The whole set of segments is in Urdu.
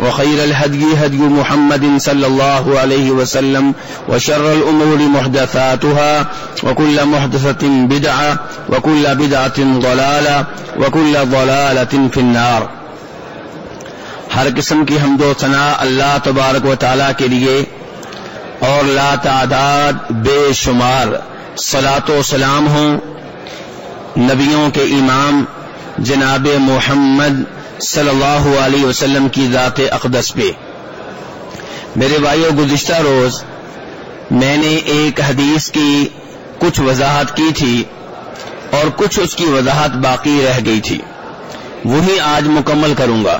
وخير الهدي هدي محمد صلى الله عليه وسلم وشر الأمور محدثاتها وكل محدثة بدعة وكل بدعة ضلالة وكل ضلالة في النار. ہر قسم کی حمد و ثناء اللہ تبارک و تعالی کے لیے اور لا تعداد بے شمار صلاۃ و سلام ہوں نبیوں کے امام جناب محمد صلی اللہ علیہ وسلم کی ذات اقدس پہ۔ میرے بھائیوں گزشتہ روز میں نے ایک حدیث کی کچھ وضاحت کی تھی اور کچھ اس کی وضاحت باقی رہ گئی تھی۔ وہی آج مکمل کروں گا۔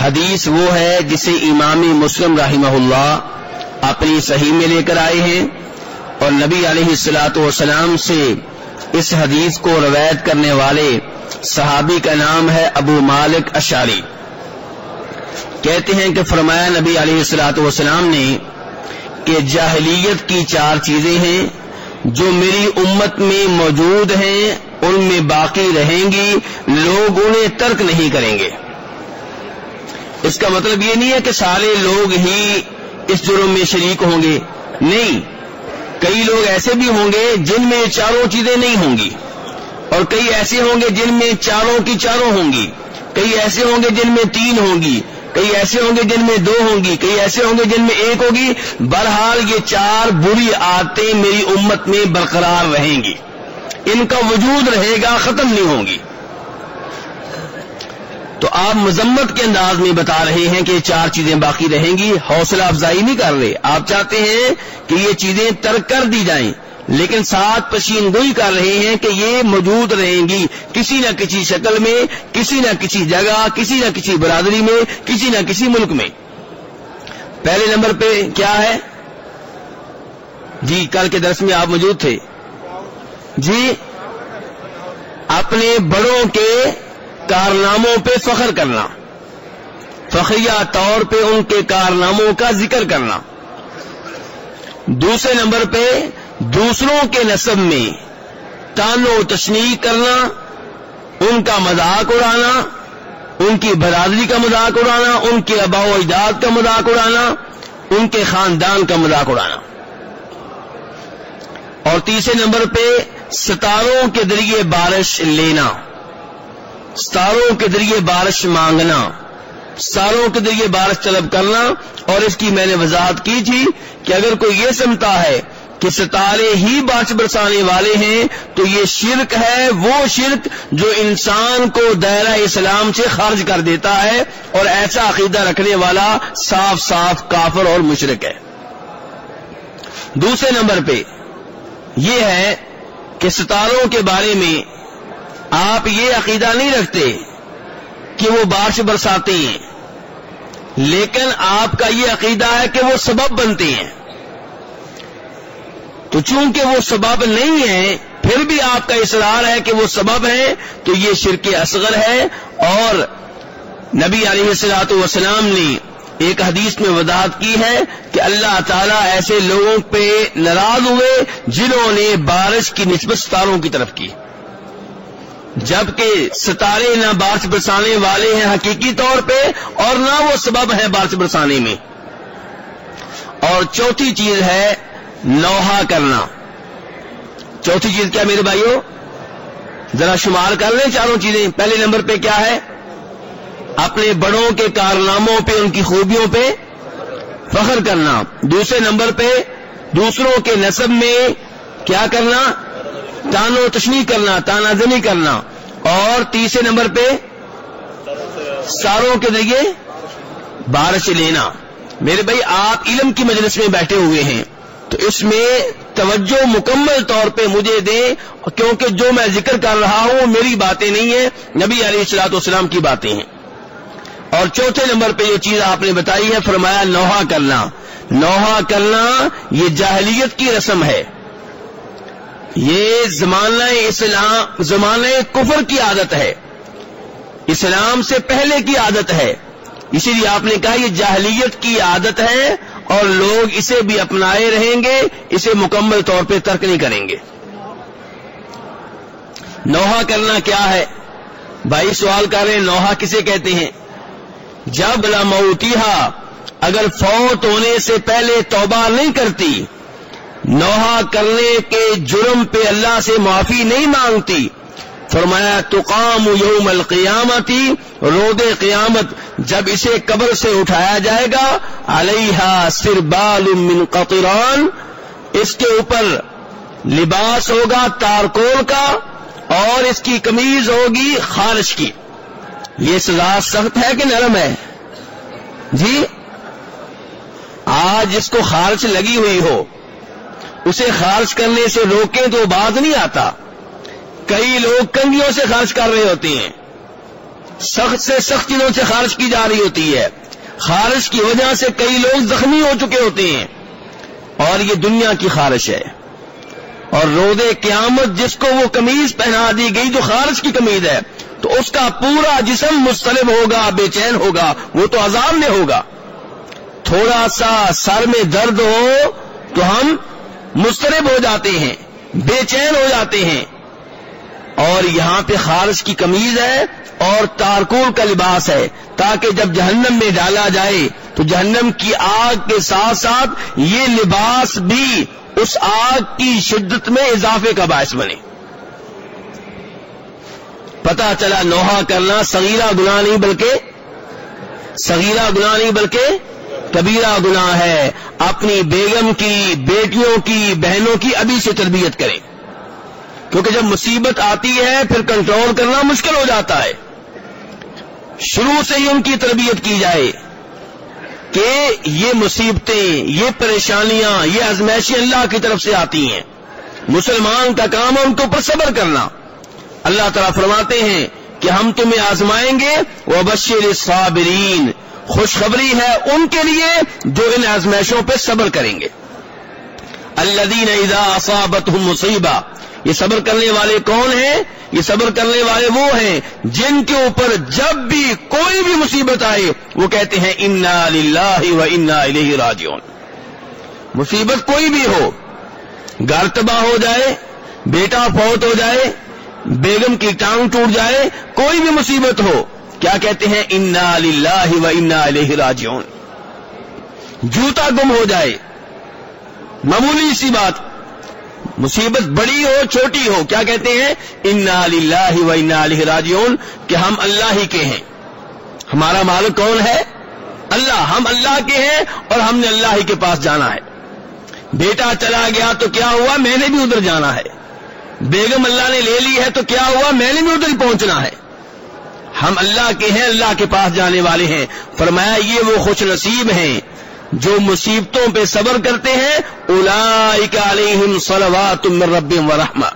حدیث وہ ہے جسے امامی مسلم رحمہ اللہ اپنی صحیح میں لے کر آئے ہیں اور نبی علیہ السلاۃ والسلام سے اس حدیث کو روایت کرنے والے صحابی کا نام ہے ابو مالک اشاری کہتے ہیں کہ فرمایا نبی علیہ السلاۃ والسلام نے کہ جاہلیت کی چار چیزیں ہیں جو میری امت میں موجود ہیں، ان میں باقی رہیں گی، لوگ انہیں ترک نہیں کریں گے۔ اس کا مطلب یہ نہیں ہے کہ سارے لوگ ہی اس جرم میں شریک ہوں گے۔ نہیں، کئی لوگ ایسے بھی ہوں گے جن میں چاروں چیزیں نہیں ہوں گی۔ اور کئی ایسے ہوں گے جن میں چاروں کی چاروں ہوں گی، کئی ایسے ہوں گے جن میں تین ہوں گی، کئی ایسے ہوں گے جن میں دو ہوں گی، کئی ایسے ہوں گے جن میں ایک ہوگی۔ بہرحال یہ چار بری عادتیں میری امت میں برقرار رہیں گی۔ ان کا وجود رہے گا، ختم نہیں ہوں گی۔ تو آپ مذمت کے انداز میں بتا رہے ہیں کہ یہ چار چیزیں باقی رہیں گی، حوصلہ افزائی نہیں کر رہے۔ آپ چاہتے ہیں کہ یہ چیزیں ترک کر دی جائیں۔ لیکن ساتھ پشین گوئی کر رہے ہیں کہ یہ موجود رہیں گی۔ کسی نہ کسی شکل میں، کسی نہ کسی جگہ، کسی نہ کسی برادری میں، کسی نہ کسی ملک میں۔ پہلے نمبر پہ کیا ہے؟ جی کل کے درس میں آپ موجود تھے۔ جی اپنے بڑوں کے کارناموں پہ فخر کرنا۔ فخریہ طور پہ ان کے کارناموں کا ذکر کرنا۔ دوسرے نمبر پہ دوسروں کے نصب میں تان و تشنیح کرنا، ان کا مذاق اڑانا، ان کی برادری کا مذاق اڑانا، ان کے ابا و اجداد کا مذاق اڑانا، ان کے خاندان کا مذاق اڑانا۔ اور تیسرے نمبر پہ ستاروں کے ذریعے بارش لینا، ستاروں کے ذریعے بارش مانگنا، ستاروں کے ذریعے بارش طلب کرنا۔ اور اس کی میں نے وضاحت کی تھی کہ اگر کوئی یہ سمتا ہے کہ ستارے ہی بارش برسانے والے ہیں، تو یہ شرک ہے، وہ شرک جو انسان کو دائرہ اسلام سے خارج کر دیتا ہے اور ایسا عقیدہ رکھنے والا صاف صاف کافر اور مشرق ہے۔ دوسرے نمبر پہ یہ ہے کہ ستاروں کے بارے میں آپ یہ عقیدہ نہیں رکھتے کہ وہ بارش برساتے ہیں، لیکن آپ کا یہ عقیدہ ہے کہ وہ سبب بنتے ہیں۔ تو چونکہ وہ سبب نہیں ہے پھر بھی آپ کا اصرار ہے کہ وہ سبب ہے تو یہ شرک اصغر ہے۔ اور نبی علیہ السلاۃ والسلام نے ایک حدیث میں وضاحت کی ہے کہ اللہ تعالیٰ ایسے لوگوں پہ ناراض ہوئے جنہوں نے بارش کی نسبت ستاروں کی طرف کی۔ جبکہ ستارے نہ بارش برسانے والے ہیں حقیقی طور پہ، اور نہ وہ سبب ہے بارش برسانے میں۔ اور چوتھی چیز ہے نوحا کرنا۔ چوتھی چیز کیا میرے بھائیوں ذرا شمار کر لیں چاروں چیزیں۔ پہلے نمبر پہ کیا ہے؟ اپنے بڑوں کے کارناموں پہ، ان کی خوبیوں پہ فخر کرنا۔ دوسرے نمبر پہ، دوسروں کے نصب میں کیا کرنا؟ تان و تشنی کرنا تانا زنی کرنا۔ اور تیسرے نمبر پہ، ساروں کے ذریعے بارش لینا۔ میرے بھائی، آپ علم کی مجلس میں بیٹھے ہوئے ہیں۔ تو اس میں توجہ مکمل طور پہ مجھے دیں، کیونکہ جو میں ذکر کر رہا ہوں، میری باتیں نہیں ہیں، نبی علیہ السلاط والسلام کی باتیں ہیں۔ اور چوتھے نمبر پہ جو چیز آپ نے بتائی ہے، فرمایا نوحا کرنا۔ نوحا کرنا یہ جاہلیت کی رسم ہے۔ یہ زمانہ اسلام، زمانہ کفر کی عادت ہے۔ اسلام سے پہلے کی عادت ہے۔ اسی لیے آپ نے کہا یہ جاہلیت کی عادت ہے۔ اور لوگ اسے بھی اپنائے رہیں گے، اسے مکمل طور پہ ترک نہیں کریں گے۔ نوحا کرنا کیا ہے؟ بھائی سوال کر رہے ہیں نوحا کسے کہتے ہیں؟ جب لموتیہ اگر فوت ہونے سے پہلے توبہ نہیں کرتی نوحا کرنے کے جرم پہ اللہ سے معافی نہیں مانگتی فرمایا، تقام یوم القیامتی، رود قیامت، جب اسے قبر سے اٹھایا جائے گا علیہ سربال من قطران، اس کے اوپر لباس ہوگا تارکول کا، اور اس کی کمیز ہوگی خارش کی. یہ سزا سخت ہے کہ نرم ہے؟ جی؟ آج اس کو خارش لگی ہوئی ہو. اسے خارج کرنے سے روکیں تو بعد نہیں آتا. کئی لوگ کنگیوں سے خارج کر رہے ہوتے ہیں۔ سخت سے سخت چیزوں سے خارج کی جا رہی ہوتی ہے۔ خارش کی وجہ سے کئی لوگ زخمی ہو چکے ہوتے ہیں۔ اور یہ دنیا کی خارش ہے۔ اور رود قیامت جس کو وہ کمیز پہنا دی گئی جو خارش کی کمیز ہے، تو اس کا پورا جسم مستلب ہوگا، بے چین ہوگا، وہ تو عذاب میں ہوگا۔ تھوڑا سا سر میں درد ہو تو ہم مسترب ہو جاتے ہیں، بے چین ہو جاتے ہیں۔ اور یہاں پہ خارش کی کمیز ہے اور تارکول کا لباس ہے تاکہ جب جہنم میں ڈالا جائے تو جہنم کی آگ کے ساتھ ساتھ یہ لباس بھی اس آگ کی شدت میں اضافے کا باعث بنے۔ پتا چلا نوحا کرنا صغیرہ گناہ نہیں بلکہ صغیرہ گناہ نہیں بلکہ کبیرہ گناہ ہے۔ اپنی بیگم کی، بیٹیوں کی، بہنوں کی ابھی سے تربیت کریں۔ کیونکہ جب مصیبت آتی ہے پھر کنٹرول کرنا مشکل ہو جاتا ہے۔ شروع سے ہی ان کی تربیت کی جائے کہ یہ مصیبتیں، یہ پریشانیاں، یہ ازمائشی اللہ کی طرف سے آتی ہیں۔ مسلمان کا کام ہے ان کے اوپر صبر کرنا۔ اللہ تعالیٰ فرماتے ہیں کہ ہم تمہیں آزمائیں گے۔ وہ بشیر صابرین خوشخبری ہے ان کے لیے جو ان آزمائشوں پہ صبر کریں گے۔ اللہ دین اذا اصابتهم مصیبہ یہ صبر کرنے والے کون ہیں؟ یہ صبر کرنے والے وہ ہیں جن کے اوپر جب بھی کوئی بھی مصیبت آئے، وہ کہتے ہیں، انا للہ و انا الیہ راجعون. مصیبت کوئی بھی ہو، گھر تباہ ہو جائے، بیٹا فوت ہو جائے، بیگم کی ٹانگ ٹوٹ جائے، کوئی بھی مصیبت ہو، کیا کہتے ہیں؟ انا للہ و انا علیہ راجعون. جوتا گم ہو جائے، معمولی سی بات مصیبت بڑی ہو، چھوٹی ہو، کیا کہتے ہیں؟ انا للہ و انا علیہ راجعون کہ ہم اللہ ہی کے ہیں۔ ہمارا مالک کون ہے؟ اللہ، ہم اللہ کے ہیں اور ہم نے اللہ ہی کے پاس جانا ہے۔ بیٹا چلا گیا تو کیا ہوا؟ میں نے بھی ادھر جانا ہے۔ بیگم اللہ نے لے لی ہے تو کیا ہوا؟ میں نے بھی ادھر پہنچنا ہے۔ ہم اللہ کے ہیں، اللہ کے پاس جانے والے ہیں۔ فرمایا، یہ وہ خوش نصیب ہیں۔ جو مصیبتوں پہ صبر کرتے ہیں علیہم صلوات من رب و رحمہ۔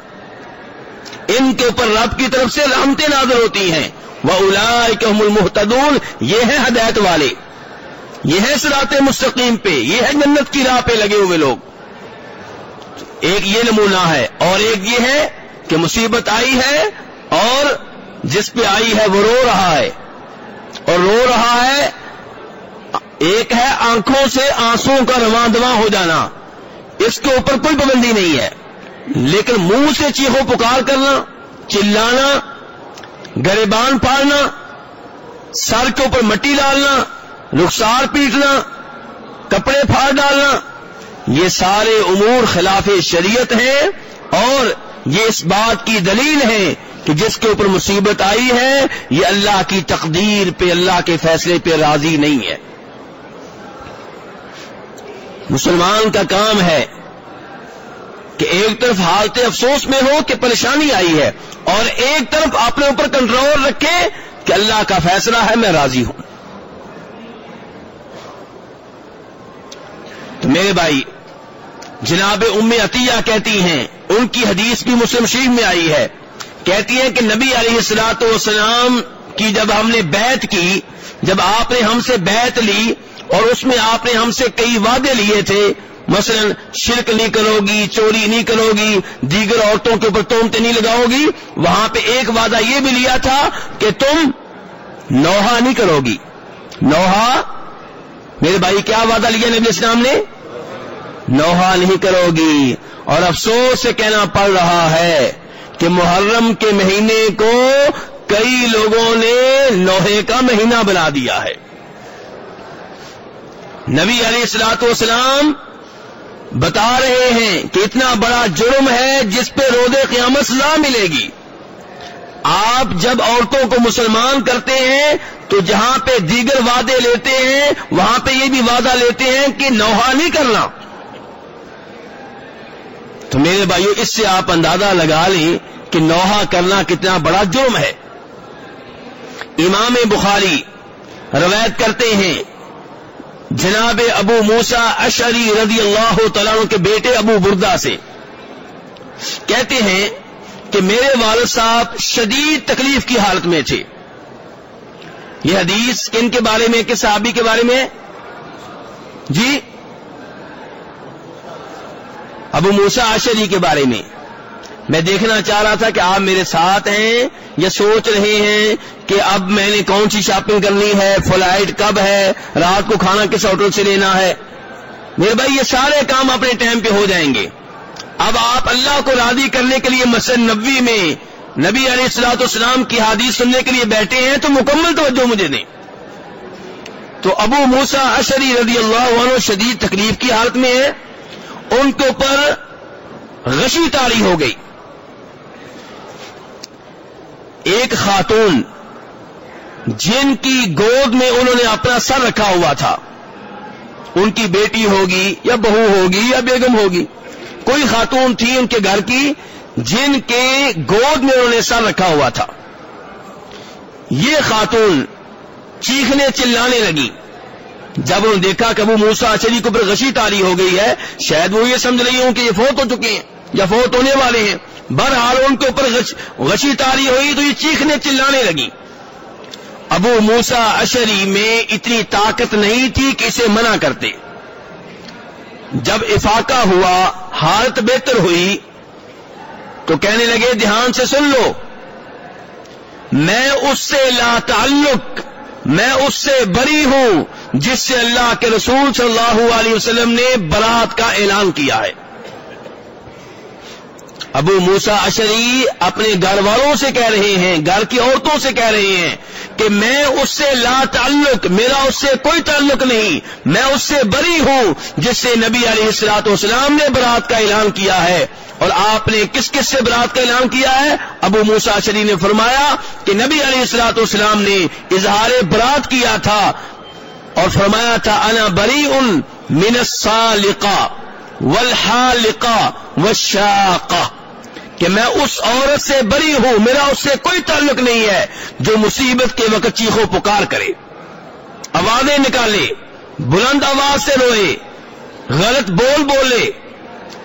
ان کے اوپر رب کی طرف سے رحمتیں نازل ہوتی ہیں۔ وہ الاحم المحتدون یہ ہے ہدایت والے۔ یہ ہے سرات مستقیم پہ، یہ ہے جنت کی راہ پہ لگے ہوئے لوگ۔ ایک یہ نمونہ ہے اور ایک یہ ہے کہ مصیبت آئی ہے اور جس پہ آئی ہے وہ رو رہا ہے۔ اور رو رہا ہے ایک ہے آنکھوں سے آنسو کا رواں دواں ہو جانا۔ اس کے اوپر کوئی پابندی نہیں ہے۔ لیکن منہ سے چیخو پکار کرنا، چلانا، گریبان پھاڑنا سر کے اوپر مٹی ڈالنا، رخسار پیٹنا، کپڑے پھاڑ ڈالنا، یہ سارے امور خلاف شریعت ہیں اور یہ اس بات کی دلیل ہے کہ جس کے اوپر مصیبت آئی ہے، یہ اللہ کی تقدیر پہ، اللہ کے فیصلے پہ راضی نہیں ہے۔ مسلمان کا کام ہے کہ ایک طرف حالت افسوس میں ہو کہ پریشانی آئی ہے اور ایک طرف اپنے اوپر کنٹرول رکھے کہ اللہ کا فیصلہ ہے میں راضی ہوں۔ تو میرے بھائی، جناب ام عطیہ کہتی ہیں، ان کی حدیث بھی مسلم شریف میں آئی ہے۔ کہتی ہیں کہ نبی علیہ السلاط والسلام کی جب ہم نے بیت کی، جب آپ نے ہم سے بیت لی اور اس میں آپ نے ہم سے کئی وعدے لیے تھے۔ مثلا شرک نہیں کرو گی، چوری نہیں کرو گی، دیگر عورتوں کے اوپر تومتے نہیں لگاؤ گی۔ وہاں پہ ایک وعدہ یہ بھی لیا تھا کہ تم نوحا نہیں کرو گی۔ نوحا میرے بھائی، کیا وعدہ لیا نبی اسلام نے؟ نوحا نہیں کرو گی۔ اور افسوس سے کہنا پڑ رہا ہے کہ محرم کے مہینے کو کئی لوگوں نے لوہے کا مہینہ بنا دیا ہے۔ نبی علیہ السلاط والسلام بتا رہے ہیں کہ اتنا بڑا جرم ہے جس پہ رود قیامت سزا ملے گی۔ آپ جب عورتوں کو مسلمان کرتے ہیں تو جہاں پہ دیگر وعدے لیتے ہیں، وہاں پہ یہ بھی وعدہ لیتے ہیں کہ نوحا نہیں کرنا۔ تو میرے بھائیو، اس سے آپ اندازہ لگا لیں کہ نوحا کرنا کتنا بڑا جرم ہے۔ امام بخاری روایت کرتے ہیں جناب ابو موسا اشری رضی اللہ تعالیٰ کے بیٹے ابو بردا سے کہتے ہیں کہ میرے والد صاحب شدید تکلیف کی حالت میں تھے۔ یہ حدیث کن کے بارے میں کس صحابی کے بارے میں؟ جی؟ ابو موسا اشری کے بارے میں۔ میں دیکھنا چاہ رہا تھا کہ آپ میرے ساتھ ہیں یا سوچ رہے ہیں کہ اب میں نے کون سی شاپنگ کرنی ہے فلائٹ کب ہے، رات کو کھانا کس ہوٹل سے لینا ہے۔ میرے بھائی، یہ سارے کام اپنے ٹائم پہ ہو جائیں گے۔ اب آپ اللہ کو راضی کرنے کے لیے مسجد نبوی میں نبی علیہ السلاط اسلام کی حادیث سننے کے لیے بیٹھے ہیں تو مکمل توجہ مجھے دیں۔ تو ابو موسا اشری رضی اللہ عنہ شدید تکلیف کی حالت میں ہے۔ ان کے اوپر غشی تاری ہو گئی۔ ایک خاتون جن کی گود میں انہوں نے اپنا سر رکھا ہوا تھا۔ ان کی بیٹی ہوگی یا بہو ہوگی یا بیگم ہوگی۔ کوئی خاتون تھی ان کے گھر کی جن کے گود میں انہوں نے سر رکھا ہوا تھا۔ یہ خاتون چیخنے چلانے لگی۔ جب انہوں نے دیکھا کہ وہ موسا چلی کو پر غشی تاری ہو گئی ہے، شاید وہ یہ سمجھ رہی ہوں کہ یہ فوت ہو چکے ہیں۔ یا فوت ہونے والے ہیں۔ بہرحال ان کے اوپر غشی تاری ہوئی تو یہ چیخنے چلانے لگی۔ ابو موسا اشری میں اتنی طاقت نہیں تھی کہ اسے منع کرتے۔ جب افاقہ ہوا، حالت بہتر ہوئی تو کہنے لگے، دھیان سے سن لو۔ میں اس سے لا تعلق، میں اس سے بری ہوں، جس سے اللہ کے رسول صلی اللہ علیہ وسلم نے برات کا اعلان کیا ہے۔ ابو موسا اشری اپنے گھر والوں سے کہہ رہے ہیں، گھر کی عورتوں سے کہہ رہے ہیں کہ میں اس سے لا تعلق، میرا اس سے کوئی تعلق نہیں، میں اس سے بری ہوں، جس سے نبی علیہ السلاط والسلام نے برات کا اعلان کیا ہے۔ اور آپ نے کس کس سے برات کا اعلان کیا ہے؟ ابو موسا شری نے فرمایا کہ نبی علیہ السلاط والسلام نے اظہار برات کیا تھا اور فرمایا تھا، انا بری ان منسالقہ ولحالقہ وشاقہ کہ میں اس عورت سے بری ہوں، میرا اس سے کوئی تعلق نہیں ہے جو مصیبت کے وقت چیخو پکار کرے۔ آوازیں نکالے، بلند آواز سے روئے، غلط بول بولے۔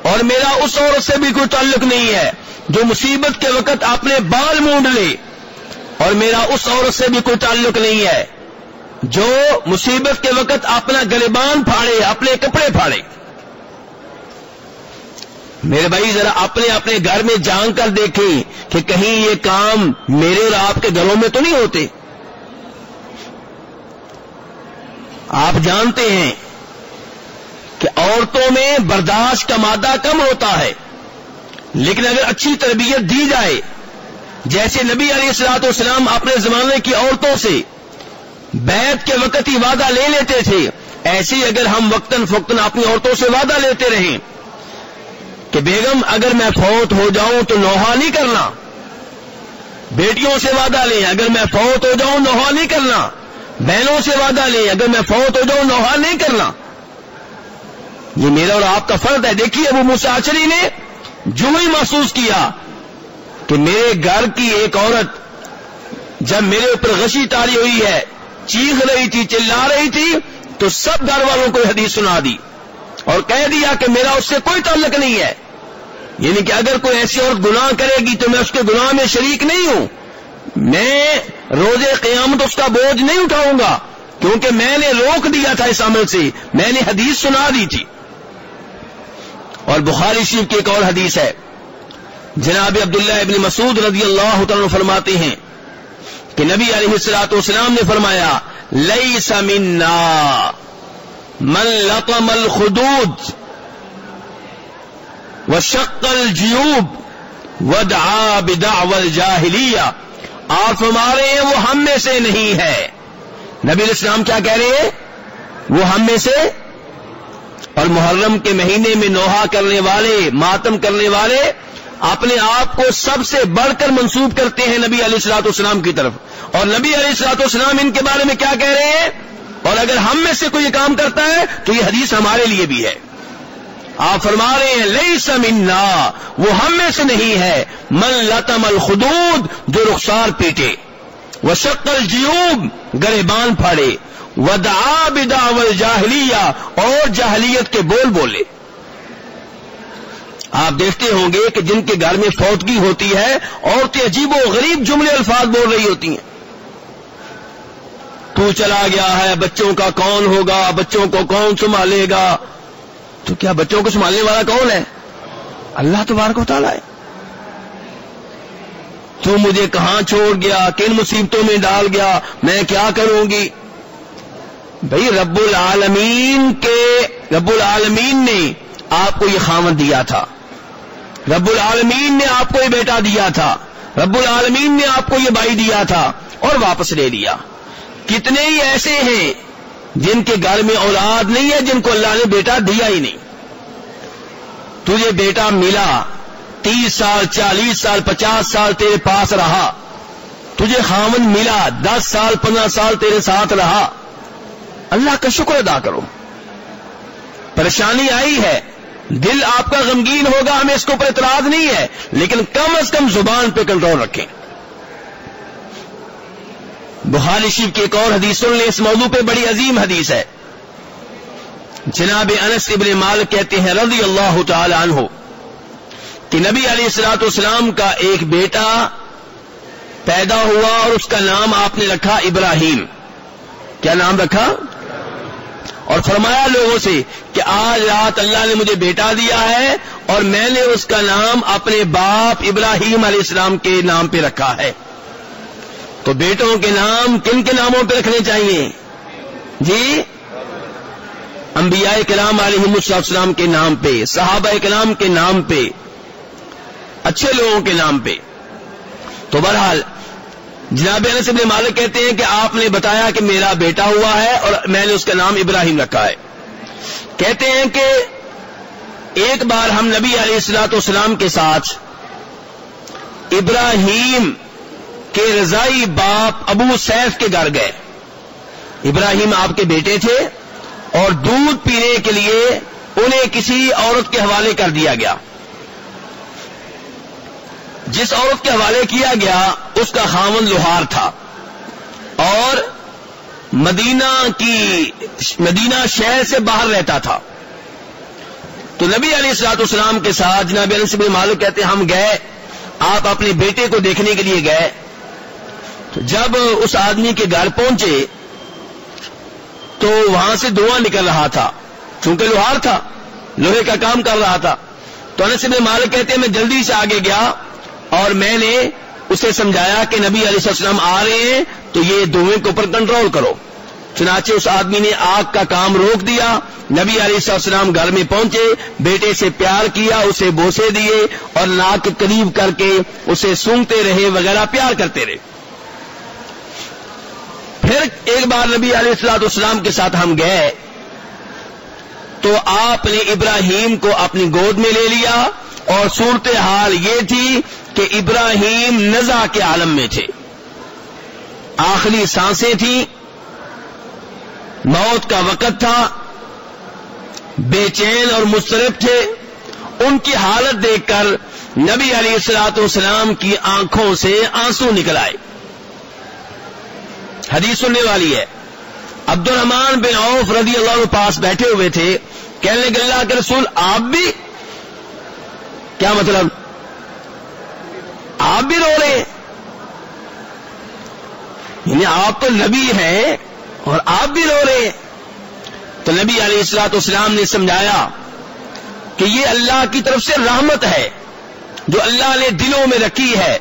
اور میرا اس عورت سے بھی کوئی تعلق نہیں ہے جو مصیبت کے وقت اپنے بال مونڈ لے۔ اور میرا اس عورت سے بھی کوئی تعلق نہیں ہے جو مصیبت کے وقت اپنا گلیبان پھاڑے، اپنے کپڑے پھاڑے۔ میرے بھائی، ذرا اپنے اپنے گھر میں جان کر دیکھیں کہ کہیں یہ کام میرے اور آپ کے گھروں میں تو نہیں ہوتے۔ آپ جانتے ہیں کہ عورتوں میں برداشت کا مادہ کم ہوتا ہے، لیکن اگر اچھی تربیت دی جائے، جیسے نبی علیہ السلاط والسلام اپنے زمانے کی عورتوں سے بیت کے وقت ہی وعدہ لے لیتے تھے، ایسے اگر ہم وقتاً فوقتاً اپنی عورتوں سے وعدہ لیتے رہیں۔ کہ بیگم اگر میں فوت ہو جاؤں تو نوحا نہیں کرنا۔ بیٹیوں سے وعدہ لیں، اگر میں فوت ہو جاؤں نوحا نہیں کرنا۔ بہنوں سے وعدہ لیں، اگر میں فوت ہو جاؤں نوحا نہیں کرنا۔ یہ میرا اور آپ کا فرد ہے۔ دیکھیے ابو مساچری نے جو ہی محسوس کیا کہ میرے گھر کی ایک عورت جب میرے اوپر غشی تاری ہوئی ہے، چیخ رہی تھی، چلا رہی تھی، تو سب گھر والوں کو حدیث سنا دی۔ اور کہہ دیا کہ میرا اس سے کوئی تعلق نہیں ہے۔ یعنی کہ اگر کوئی ایسی عورت گناہ کرے گی تو میں اس کے گناہ میں شریک نہیں ہوں۔ میں روز قیامت اس کا بوجھ نہیں اٹھاؤں گا، کیونکہ میں نے روک دیا تھا اس عمل سے۔ میں نے حدیث سنا دی تھی۔ اور بخاری شریف کی ایک اور حدیث ہے۔ جناب عبداللہ ابن مسعود رضی اللہ تعالیٰ فرماتے ہیں کہ نبی علیہ السلاط والسلام نے فرمایا لئی سمنا من لطم الخدود و شکل جیوب و بدعو جاہلیہ آپ رہے ہیں، وہ ہم میں سے نہیں ہے۔ نبی الاسلام کیا کہہ رہے ہیں؟ وہ ہم میں سے۔ اور محرم کے مہینے میں نوحا کرنے والے، ماتم کرنے والے اپنے آپ کو سب سے بڑھ کر منسوب کرتے ہیں نبی علیہ السلاط اسلام کی طرف۔ اور نبی علیہ السلاط اسلام ان کے بارے میں کیا کہہ رہے ہیں؟ اور اگر ہم میں سے کوئی یہ کام کرتا ہے تو یہ حدیث ہمارے لیے بھی ہے۔ آپ فرما رہے ہیں لئی سمنا وہ ہم میں سے نہیں ہے۔ من لتم الخدود، جو رخسار پیٹے۔ وہ شکل جیوب گرے بان پھاڑے۔ ودا بدا جاہلیہ اور جاہلیت کے بول بولے۔ آپ دیکھتے ہوں گے کہ جن کے گھر میں فوتگی ہوتی ہے، عورتیں عجیب و غریب جملے الفاظ بول رہی ہوتی ہیں۔ تو چلا گیا ہے، بچوں کا کون ہوگا؟ بچوں کو کون سنبھالے گا؟ تو کیا بچوں کو سنبھالنے والا کون ہے؟ اللہ تبارک کو تعالیٰ ہے۔ تو مجھے کہاں چھوڑ گیا؟ کن مصیبتوں میں ڈال گیا؟ میں کیا کروں گی؟ بھائی رب العالمین کے، رب العالمین نے آپ کو یہ خامن دیا تھا۔ رب العالمین نے آپ کو یہ بیٹا دیا تھا۔ رب العالمین نے آپ کو یہ بھائی دیا تھا اور واپس لے لیا۔ کتنے ہی ایسے ہیں جن کے گھر میں اولاد نہیں ہے، جن کو اللہ نے بیٹا دیا ہی نہیں۔ تجھے بیٹا ملا، تیس سال، چالیس سال، پچاس سال تیرے پاس رہا۔ تجھے خامن ملا، دس سال، پندرہ سال تیرے ساتھ رہا۔ اللہ کا شکر ادا کرو۔ پریشانی آئی ہے۔ دل آپ کا غمگین ہوگا، ہمیں اس کے اوپر اعتراض نہیں ہے، لیکن کم از کم زبان پہ کنٹرول رکھیں۔ بخاری شیف کی ایک اور حدیث سن لیں۔ اس موضوع پہ بڑی عظیم حدیث ہے۔ جناب انس ابن مال کہتے ہیں رضی اللہ تعالی عنہ کہ نبی علیہ السلاط اسلام کا ایک بیٹا پیدا ہوا اور اس کا نام آپ نے رکھا ابراہیم۔ کیا نام رکھا؟ اور فرمایا لوگوں سے کہ آج رات اللہ نے مجھے بیٹا دیا ہے اور میں نے اس کا نام اپنے باپ ابراہیم علیہ السلام کے نام پہ رکھا ہے۔ تو بیٹوں کے نام کن کے ناموں پہ رکھنے چاہیے؟ جی؟ انبیاء کلام علیہ السلام کے نام پہ، صحابہ کلام کے نام پہ، اچھے لوگوں کے نام پہ۔ تو بہرحال، جناب انس ابن مالک کہتے ہیں کہ آپ نے بتایا کہ میرا بیٹا ہوا ہے اور میں نے اس کا نام ابراہیم رکھا ہے۔ کہتے ہیں کہ ایک بار ہم نبی علیہ السلاط والسلام کے ساتھ ابراہیم کے رضائی باپ ابو سیف کے گھر گئے۔ ابراہیم آپ کے بیٹے تھے اور دودھ پینے کے لیے انہیں کسی عورت کے حوالے کر دیا گیا۔ جس عورت کے حوالے کیا گیا، اس کا خامن لوہار تھا۔ اور مدینہ کی مدینہ شہر سے باہر رہتا تھا۔ تو نبی علیہ السلاط اسلام کے ساتھ جناب علیہ سے مالک کہتے ہم گئے، آپ اپنے بیٹے کو دیکھنے کے لیے گئے۔ جب اس آدمی کے گھر پہنچے تو وہاں سے دھواں نکل رہا تھا، چونکہ لوہار تھا، لوہے کا کام کر رہا تھا۔ تو انس ابن مالک کہتے ہیں، میں جلدی سے آگے گیا اور میں نے اسے سمجھایا کہ نبی علیہ السلام آ رہے ہیں، تو یہ دھوئیں کے اوپر کنٹرول کرو۔ چنانچہ اس آدمی نے آگ کا کام روک دیا، نبی علیہ السلام گھر میں پہنچے، بیٹے سے پیار کیا، اسے بوسے دیے اور ناک قریب کر کے اسے سونگتے رہے وغیرہ، پیار کرتے رہے۔ پھر ایک بار نبی علیہ السلاط اسلام کے ساتھ ہم گئے تو آپ نے ابراہیم کو اپنی گود میں لے لیا اور صورت حال یہ تھی کہ ابراہیم نزا کے عالم میں تھے۔ آخری سانسیں تھیں۔ موت کا وقت تھا۔ بے چین اور مسترب تھے۔ ان کی حالت دیکھ کر نبی علی السلاط اسلام کی آنکھوں سے آنسو نکل آئے۔ حدیث سننے والی ہے۔ عبد الرحمان بن عوف رضی اللہ کے پاس بیٹھے ہوئے تھے، کہنے لگے، اللہ کے رسول، آپ بھی؟ کیا مطلب؟ آپ بھی رو رہے ہیں۔ یعنی آپ تو نبی ہیں اور آپ بھی رو رہے ہیں۔ تو نبی علیہ السلاط اسلام نے سمجھایا کہ یہ اللہ کی طرف سے رحمت ہے، جو اللہ نے دلوں میں رکھی ہے۔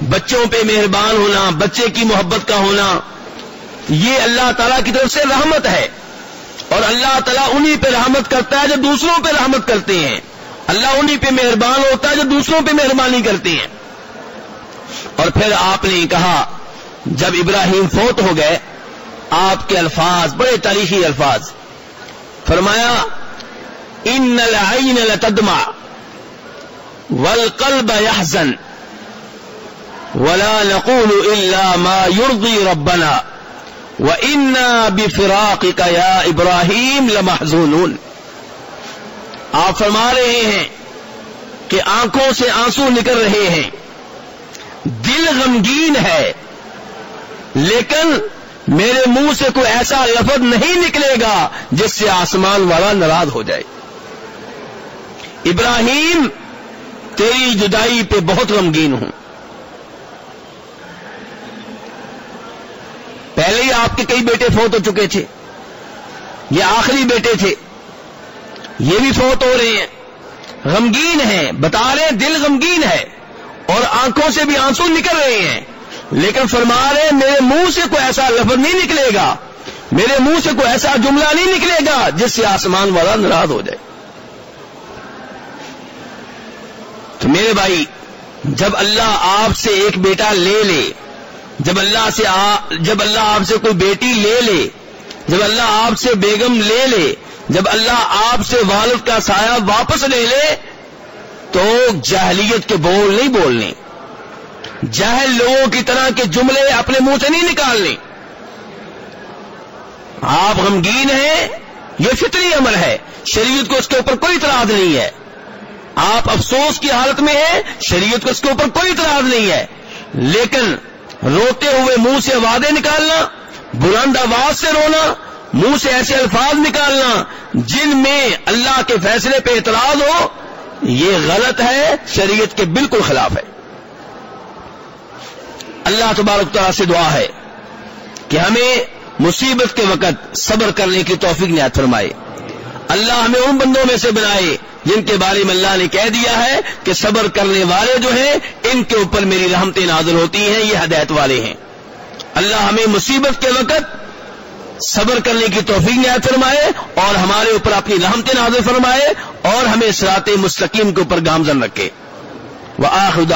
بچوں پہ مہربان ہونا، بچے کی محبت کا ہونا، یہ اللہ تعالیٰ کی طرف سے رحمت ہے۔ اور اللہ تعالیٰ انہی پہ رحمت کرتا ہے جو دوسروں پہ رحمت کرتے ہیں۔ اللہ انہی پہ مہربان ہوتا ہے جو دوسروں پہ مہربانی کرتے ہیں۔ اور پھر آپ نے کہا، جب ابراہیم فوت ہو گئے، آپ کے الفاظ بڑے تاریخی الفاظ۔ فرمایا، ان العین لتدمع والقلب يحزن ولا نقول الا ما يرضي ربنا. وانا بفراقك يا ابراہیم لمحزونون. آپ فرما رہے ہیں کہ آنکھوں سے آنسو نکل رہے ہیں۔ دل غمگین ہے، لیکن میرے منہ سے کوئی ایسا لفظ نہیں نکلے گا جس سے آسمان والا ناراض ہو جائے۔ ابراہیم، تیری جدائی پہ بہت غمگین ہوں۔ پہلے ہی آپ کے کئی بیٹے فوت ہو چکے تھے یہ آخری بیٹے تھے یہ بھی فوت ہو رہے ہیں غمگین ہیں بتا رہے ہیں دل غمگین ہے اور آنکھوں سے بھی آنسو نکل رہے ہیں لیکن فرما رہے میرے منہ سے کوئی ایسا لفظ نہیں نکلے گا، میرے منہ سے کوئی ایسا جملہ نہیں نکلے گا جس سے آسمان والا ناراض ہو جائے۔ تو میرے بھائی، جب اللہ آپ سے ایک بیٹا لے لے جب اللہ سے جب اللہ آپ سے کوئی بیٹی لے لے، جب اللہ آپ سے بیگم لے لے، جب اللہ آپ سے والد کا سایہ واپس لے لے، تو جہلیت کے بول نہیں بولنے۔ جہل لوگوں کی طرح کے جملے اپنے منہ سے نہیں نکالنے۔ آپ غمگین ہیں، یہ فطری عمل ہے، شریعت کو اس کے اوپر کوئی اطلاع نہیں ہے۔ آپ افسوس کی حالت میں ہیں، شریعت کو اس کے اوپر کوئی اطلاع نہیں ہے۔ لیکن روتے ہوئے منہ سے وعدے نکالنا، بلند آواز سے رونا، منہ سے ایسے الفاظ نکالنا جن میں اللہ کے فیصلے پہ اعتراض ہو، یہ غلط ہے، شریعت کے بالکل خلاف ہے۔ اللہ تبارک تعالیٰ سے دعا ہے کہ ہمیں مصیبت کے وقت صبر کرنے کی توفیق نہایت فرمائے۔ اللہ ہمیں ان بندوں میں سے بنائے جن کے بارے میں اللہ نے کہہ دیا ہے کہ صبر کرنے والے جو ہیں، ان کے اوپر میری رحمتیں نازل ہوتی ہیں، یہ ہدایت والے ہیں۔ اللہ ہمیں مصیبت کے وقت صبر کرنے کی توفیق نہایت فرمائے اور ہمارے اوپر اپنی رحمتیں نازل فرمائے اور ہمیں سرات مستقیم کے اوپر گامزن رکھے۔ وہ آخر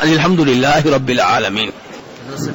الحمد للہ رب العالمین۔